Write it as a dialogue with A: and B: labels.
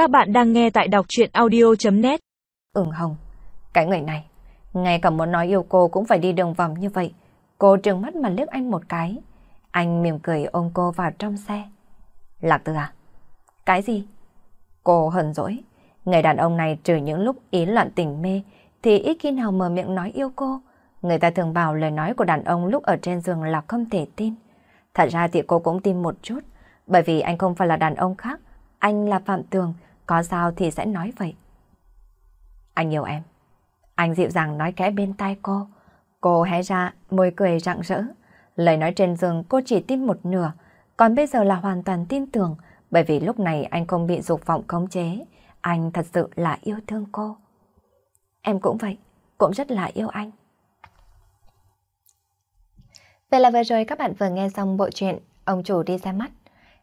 A: Các bạn đang nghe tại đọc chuyện audio.net
B: Ứng hồng, cái người này, ngay cả muốn nói yêu cô cũng phải đi đường vòng như vậy. Cô trừng mắt mà liếc anh một cái. Anh mỉm cười ôm cô vào trong xe. Lạc Tư à? Cái gì? Cô hờn dỗi. Người đàn ông này trừ những lúc ý loạn tình mê thì ít khi nào mở miệng nói yêu cô. Người ta thường bảo lời nói của đàn ông lúc ở trên giường là không thể tin. Thật ra thì cô cũng tin một chút, bởi vì anh không phải là đàn ông khác. Anh là Phạm Tường, có sao thì sẽ nói vậy. Anh yêu em. Anh dịu dàng nói kẽ bên tai cô. Cô hé ra, môi cười rạng rỡ. Lời nói trên giường cô chỉ tin một nửa, còn bây giờ là hoàn toàn tin tưởng, bởi vì lúc này anh không bị dục vọng khống chế. Anh thật sự là yêu thương cô. Em cũng vậy, cũng rất là yêu anh. Vậy là vừa rồi các bạn vừa nghe xong bộ truyện Ông chủ đi ra mắt.